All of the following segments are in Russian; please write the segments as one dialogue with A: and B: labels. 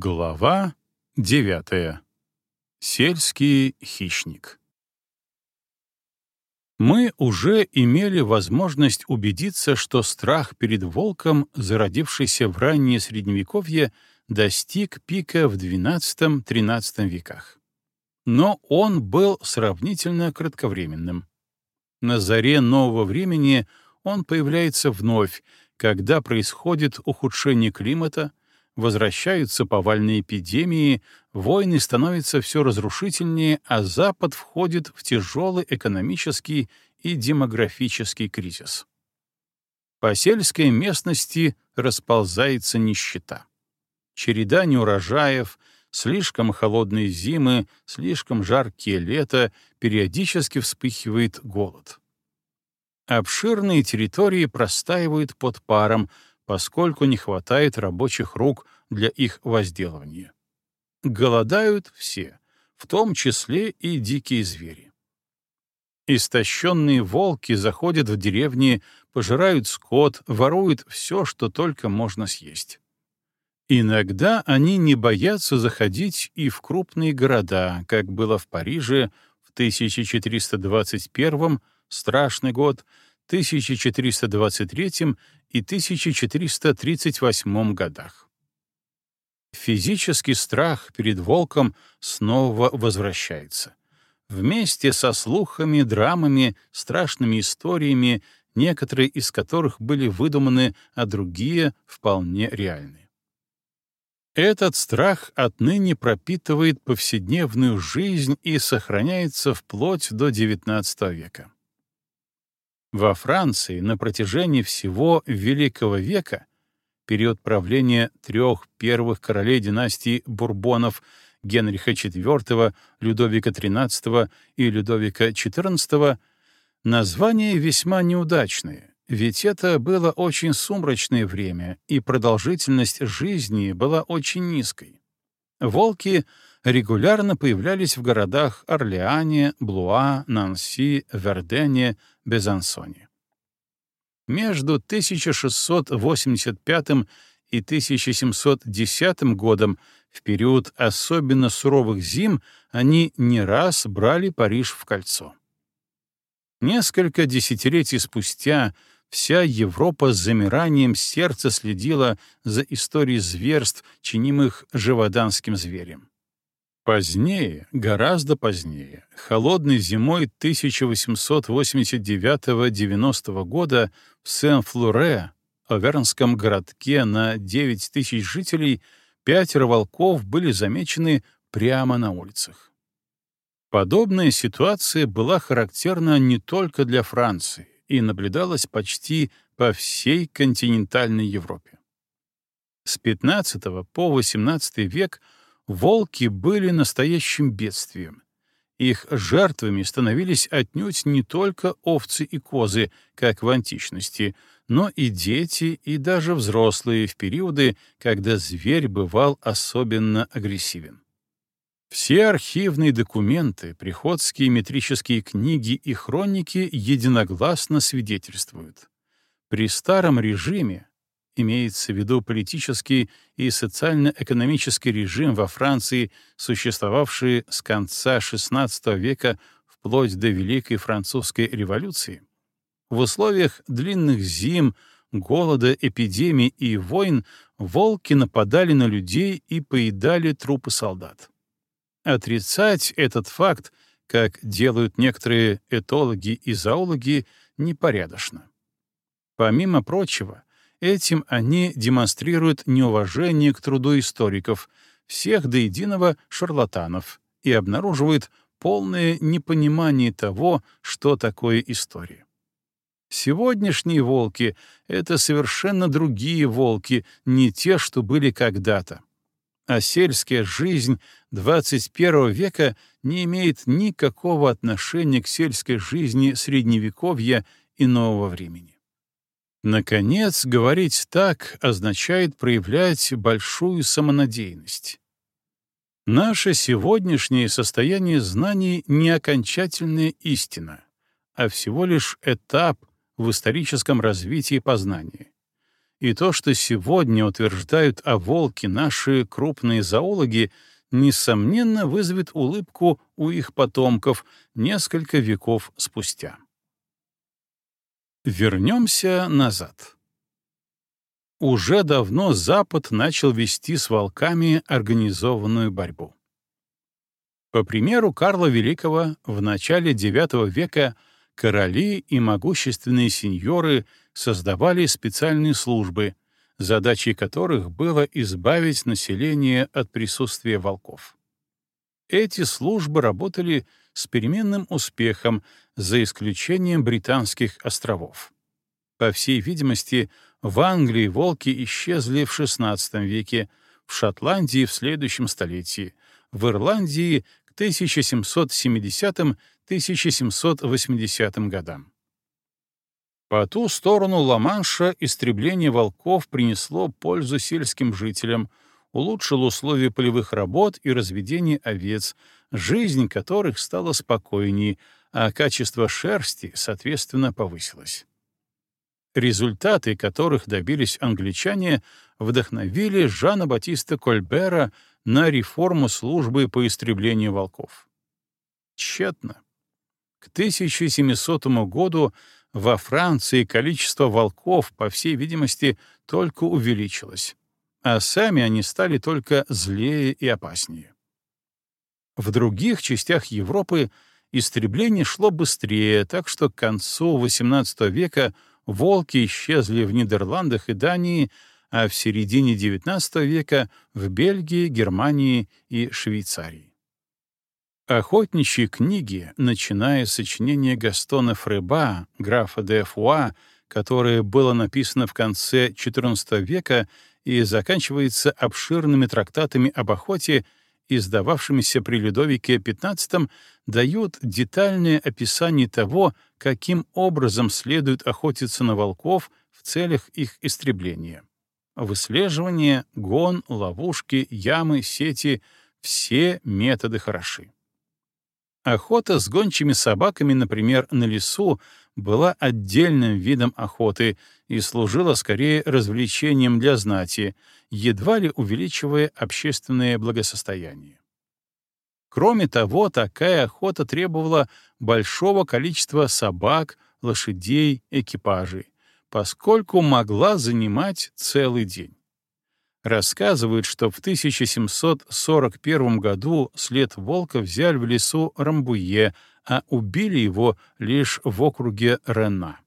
A: Глава 9. Сельский хищник. Мы уже имели возможность убедиться, что страх перед волком, зародившийся в раннее Средневековье, достиг пика в XII-XIII веках. Но он был сравнительно кратковременным. На заре нового времени он появляется вновь, когда происходит ухудшение климата, возвращаются повальные эпидемии, войны становятся все разрушительнее, а Запад входит в тяжелый экономический и демографический кризис. По сельской местности расползается нищета. Череда неурожаев, слишком холодные зимы, слишком жаркие лето, периодически вспыхивает голод. Обширные территории простаивают под паром — поскольку не хватает рабочих рук для их возделывания. Голодают все, в том числе и дикие звери. Истощенные волки заходят в деревни, пожирают скот, воруют все, что только можно съесть. Иногда они не боятся заходить и в крупные города, как было в Париже в 1421 страшный год, 1423 и 1438 годах. Физический страх перед волком снова возвращается. Вместе со слухами, драмами, страшными историями, некоторые из которых были выдуманы, а другие вполне реальны. Этот страх отныне пропитывает повседневную жизнь и сохраняется вплоть до XIX века. Во Франции на протяжении всего Великого века, период правления трех первых королей династии Бурбонов Генриха IV, Людовика XIII и Людовика XIV, названия весьма неудачные, ведь это было очень сумрачное время, и продолжительность жизни была очень низкой. Волки — регулярно появлялись в городах Орлеане, Блуа, Нанси, Вердене, Безансоне. Между 1685 и 1710 годом в период особенно суровых зим они не раз брали Париж в кольцо. Несколько десятилетий спустя вся Европа с замиранием сердца следила за историей зверств, чинимых живоданским зверем. Позднее, гораздо позднее, холодной зимой 1889-90 года в Сен-Флуре, Овернском городке на 9 тысяч жителей, пятеро волков были замечены прямо на улицах. Подобная ситуация была характерна не только для Франции и наблюдалась почти по всей континентальной Европе. С XV по XVIII век — волки были настоящим бедствием. Их жертвами становились отнюдь не только овцы и козы, как в античности, но и дети, и даже взрослые в периоды, когда зверь бывал особенно агрессивен. Все архивные документы, приходские метрические книги и хроники единогласно свидетельствуют. При старом режиме имеется в виду политический и социально-экономический режим во Франции, существовавший с конца XVI века вплоть до Великой Французской революции, в условиях длинных зим, голода, эпидемий и войн волки нападали на людей и поедали трупы солдат. Отрицать этот факт, как делают некоторые этологи и зоологи, непорядочно. Помимо прочего, этим они демонстрируют неуважение к труду историков, всех до единого шарлатанов, и обнаруживают полное непонимание того, что такое история. Сегодняшние волки — это совершенно другие волки, не те, что были когда-то. А сельская жизнь 21 века не имеет никакого отношения к сельской жизни Средневековья и Нового времени. Наконец, говорить так означает проявлять большую самонадеянность. Наше сегодняшнее состояние знаний не окончательная истина, а всего лишь этап в историческом развитии познания. И то, что сегодня утверждают о волке наши крупные зоологи, несомненно вызовет улыбку у их потомков несколько веков спустя. Вернемся назад. Уже давно Запад начал вести с волками организованную борьбу. По примеру Карла Великого, в начале IX века короли и могущественные сеньоры создавали специальные службы, задачей которых было избавить население от присутствия волков. Эти службы работали с переменным успехом, за исключением британских островов. По всей видимости, в Англии волки исчезли в XVI веке, в Шотландии в следующем столетии, в Ирландии к 1770-1780 годам. По ту сторону Ла-Манша истребление волков принесло пользу сельским жителям, улучшило условия полевых работ и разведения овец, жизнь которых стала спокойнее, а качество шерсти, соответственно, повысилось. Результаты, которых добились англичане, вдохновили Жана Батиста Кольбера на реформу службы по истреблению волков. Тщетно. К 1700 году во Франции количество волков, по всей видимости, только увеличилось, а сами они стали только злее и опаснее. В других частях Европы истребление шло быстрее, так что к концу XVIII века волки исчезли в Нидерландах и Дании, а в середине XIX века в Бельгии, Германии и Швейцарии. Охотничьи книги, начиная с сочинения Гастона Фреба, графа де Фуа, которое было написано в конце XIV века и заканчивается обширными трактатами об охоте, издававшимися при Людовике XV дают детальное описание того, каким образом следует охотиться на волков в целях их истребления. Выслеживание, гон, ловушки, ямы, сети — все методы хороши. Охота с гончими собаками, например, на лесу, была отдельным видом охоты и служила скорее развлечением для знати, едва ли увеличивая общественное благосостояние. Кроме того, такая охота требовала большого количества собак, лошадей, экипажей, поскольку могла занимать целый день. Рассказывают, что в 1741 году след волка взяли в лесу Рамбуе, а убили его лишь в округе Рена.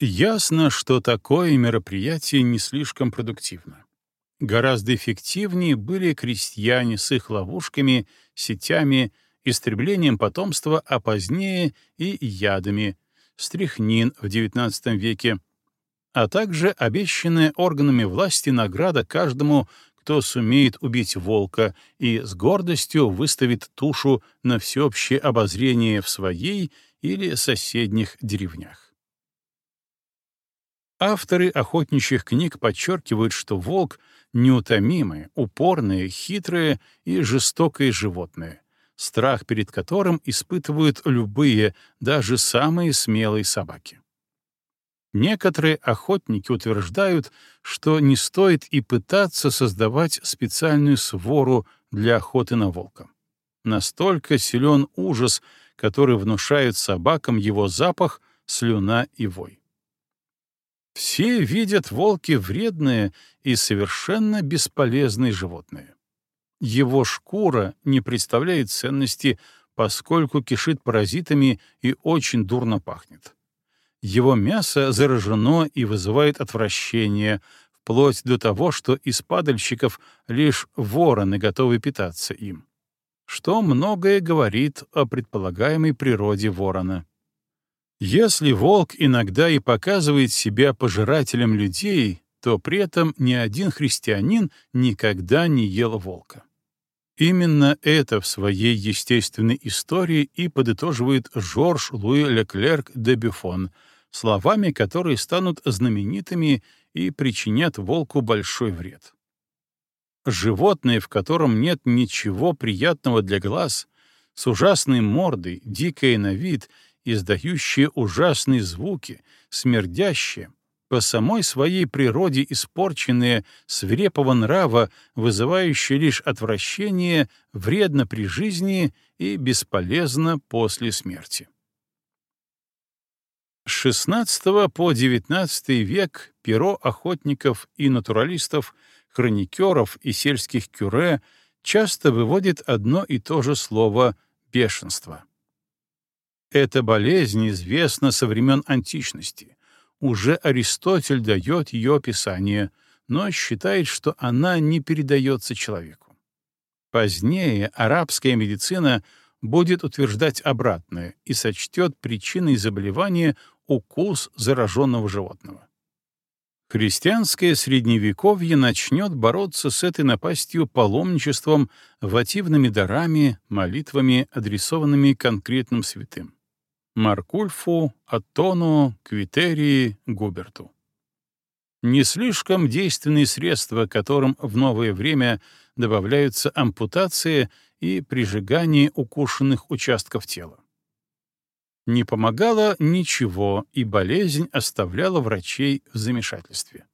A: Ясно, что такое мероприятие не слишком продуктивно. Гораздо эффективнее были крестьяне с их ловушками, сетями, истреблением потомства, а позднее и ядами, стрихнин в XIX веке, а также обещанная органами власти награда каждому кто сумеет убить волка и с гордостью выставит тушу на всеобщее обозрение в своей или соседних деревнях. Авторы охотничьих книг подчеркивают, что волк — неутомимое, упорное, хитрое и жестокое животное, страх перед которым испытывают любые, даже самые смелые собаки. Некоторые охотники утверждают, что не стоит и пытаться создавать специальную свору для охоты на волка. Настолько силен ужас, который внушают собакам его запах, слюна и вой. Все видят волки вредные и совершенно бесполезные животные. Его шкура не представляет ценности, поскольку кишит паразитами и очень дурно пахнет. Его мясо заражено и вызывает отвращение, вплоть до того, что из падальщиков лишь вороны готовы питаться им. Что многое говорит о предполагаемой природе ворона. Если волк иногда и показывает себя пожирателем людей, то при этом ни один христианин никогда не ел волка. Именно это в своей естественной истории и подытоживает Жорж Луи Леклерк де Бюфон — словами, которые станут знаменитыми и причинят волку большой вред. Животное, в котором нет ничего приятного для глаз, с ужасной мордой, дикой на вид, издающее ужасные звуки, смердящее, по самой своей природе испорченное, свирепого нрава, вызывающее лишь отвращение, вредно при жизни и бесполезно после смерти. 16 по 19 век перо охотников и натуралистов, хроникеров и сельских кюре часто выводит одно и то же слово «бешенство». Эта болезнь известна со времен античности. Уже Аристотель дает ее описание, но считает, что она не передается человеку. Позднее арабская медицина — будет утверждать обратное и сочтет причиной заболевания укус зараженного животного. Христианское Средневековье начнет бороться с этой напастью паломничеством, вативными дарами, молитвами, адресованными конкретным святым. Маркульфу, Атону, Квитерии, Губерту. Не слишком действенные средства, которым в новое время добавляются ампутации и прижигание укушенных участков тела. Не помогало ничего, и болезнь оставляла врачей в замешательстве.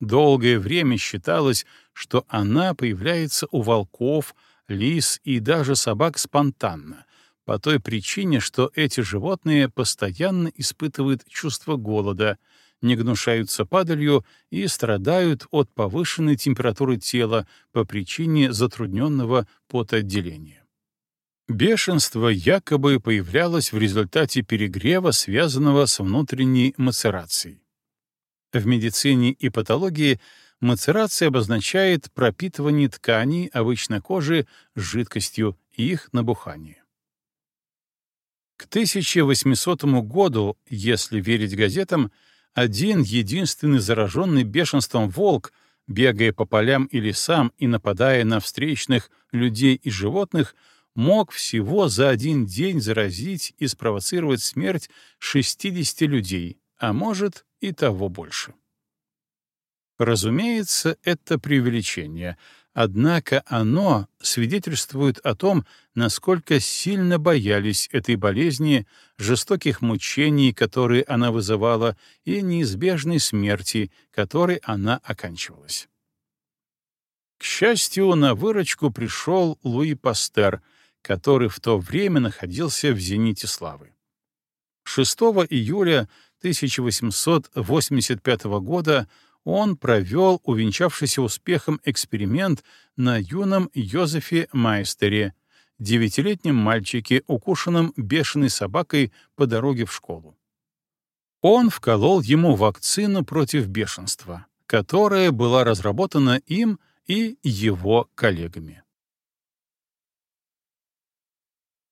A: Долгое время считалось, что она появляется у волков, лис и даже собак спонтанно, по той причине, что эти животные постоянно испытывают чувство голода — не гнушаются падалью и страдают от повышенной температуры тела по причине затрудненного потоотделения. Бешенство якобы появлялось в результате перегрева, связанного с внутренней мацерацией. В медицине и патологии мацерация обозначает пропитывание тканей, обычно кожи, жидкостью и их набухание. К 1800 году, если верить газетам, один единственный зараженный бешенством волк, бегая по полям и лесам и нападая на встречных людей и животных, мог всего за один день заразить и спровоцировать смерть 60 людей, а может и того больше. Разумеется, это преувеличение — Однако оно свидетельствует о том, насколько сильно боялись этой болезни, жестоких мучений, которые она вызывала, и неизбежной смерти, которой она оканчивалась. К счастью, на выручку пришел Луи Пастер, который в то время находился в зените славы. 6 июля 1885 года он провел увенчавшийся успехом эксперимент на юном Йозефе Майстере, девятилетнем мальчике, укушенном бешеной собакой по дороге в школу. Он вколол ему вакцину против бешенства, которая была разработана им и его коллегами.